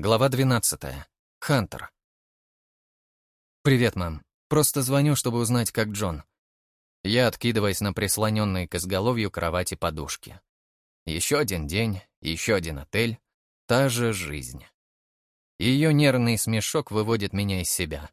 Глава 12. Хантер. «Привет, мам. Просто звоню, чтобы узнать, как Джон». Я откидываясь на прислоненные к изголовью кровати подушки. Еще один день, еще один отель, та же жизнь. Ее нервный смешок выводит меня из себя.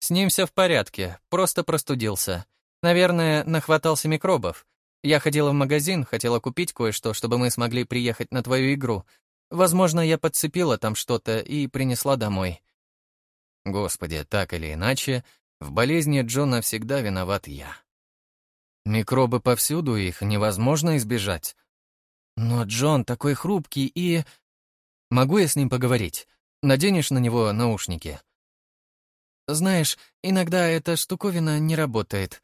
«С ним все в порядке, просто простудился. Наверное, нахватался микробов. Я ходила в магазин, хотела купить кое-что, чтобы мы смогли приехать на твою игру, Возможно, я подцепила там что-то и принесла домой. Господи, так или иначе, в болезни Джона всегда виноват я. Микробы повсюду, их невозможно избежать. Но Джон такой хрупкий и... Могу я с ним поговорить? Наденешь на него наушники? Знаешь, иногда эта штуковина не работает.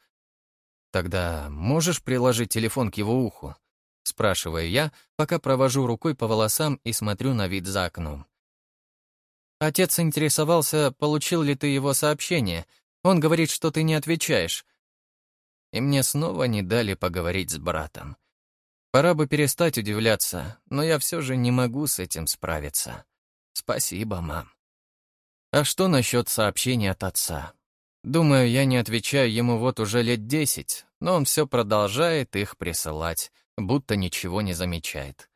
Тогда можешь приложить телефон к его уху? Спрашиваю я, пока провожу рукой по волосам и смотрю на вид за окном. Отец интересовался, получил ли ты его сообщение. Он говорит, что ты не отвечаешь. И мне снова не дали поговорить с братом. Пора бы перестать удивляться, но я все же не могу с этим справиться. Спасибо, мам. А что насчет сообщений от отца? Думаю, я не отвечаю ему вот уже лет десять, но он все продолжает их присылать будто ничего не замечает.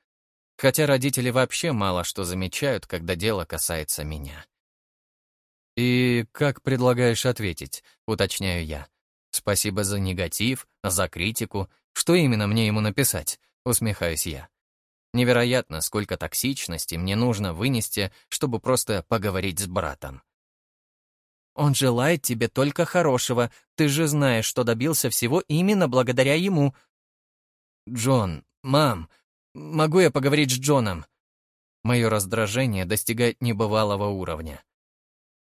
Хотя родители вообще мало что замечают, когда дело касается меня. «И как предлагаешь ответить?» — уточняю я. «Спасибо за негатив, за критику. Что именно мне ему написать?» — усмехаюсь я. Невероятно, сколько токсичности мне нужно вынести, чтобы просто поговорить с братом. «Он желает тебе только хорошего. Ты же знаешь, что добился всего именно благодаря ему», «Джон, мам, могу я поговорить с Джоном?» Мое раздражение достигает небывалого уровня.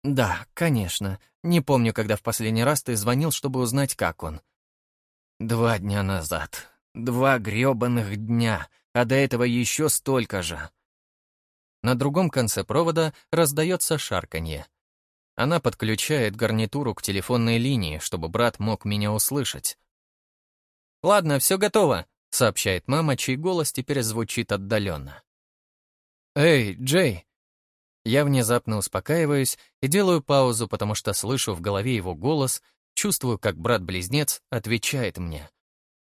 «Да, конечно. Не помню, когда в последний раз ты звонил, чтобы узнать, как он». «Два дня назад. Два грёбаных дня, а до этого еще столько же». На другом конце провода раздается шарканье. Она подключает гарнитуру к телефонной линии, чтобы брат мог меня услышать. «Ладно, все готово», — сообщает мама, чей голос теперь звучит отдаленно. «Эй, Джей!» Я внезапно успокаиваюсь и делаю паузу, потому что слышу в голове его голос, чувствую, как брат-близнец отвечает мне.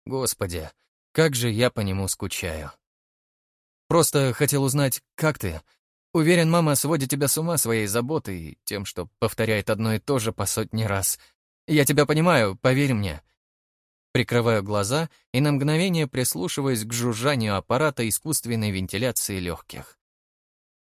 Господи, как же я по нему скучаю. Просто хотел узнать, как ты. Уверен, мама сводит тебя с ума своей заботой тем, что повторяет одно и то же по сотни раз. Я тебя понимаю, поверь мне. Прикрываю глаза и на мгновение прислушиваюсь к жужжанию аппарата искусственной вентиляции легких.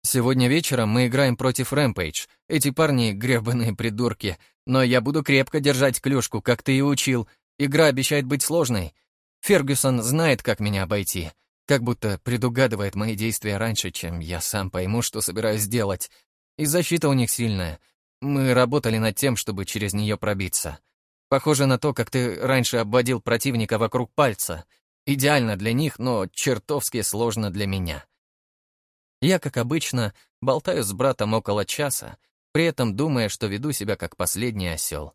Сегодня вечером мы играем против Рэмпейдж. Эти парни — гребаные придурки. Но я буду крепко держать клюшку, как ты и учил. Игра обещает быть сложной. Фергюсон знает, как меня обойти. Как будто предугадывает мои действия раньше, чем я сам пойму, что собираюсь делать. И защита у них сильная. Мы работали над тем, чтобы через нее пробиться. Похоже на то, как ты раньше обводил противника вокруг пальца. Идеально для них, но чертовски сложно для меня. Я, как обычно, болтаю с братом около часа, при этом думая, что веду себя как последний осел.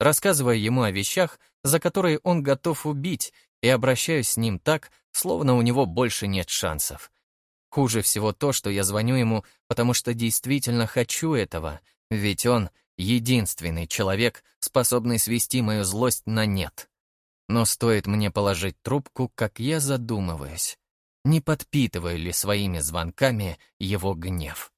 Рассказывая ему о вещах, за которые он готов убить, и обращаюсь с ним так, словно у него больше нет шансов. Хуже всего то, что я звоню ему, потому что действительно хочу этого, ведь он единственный человек, способный свести мою злость на нет. Но стоит мне положить трубку, как я задумываюсь, не подпитываю ли своими звонками его гнев.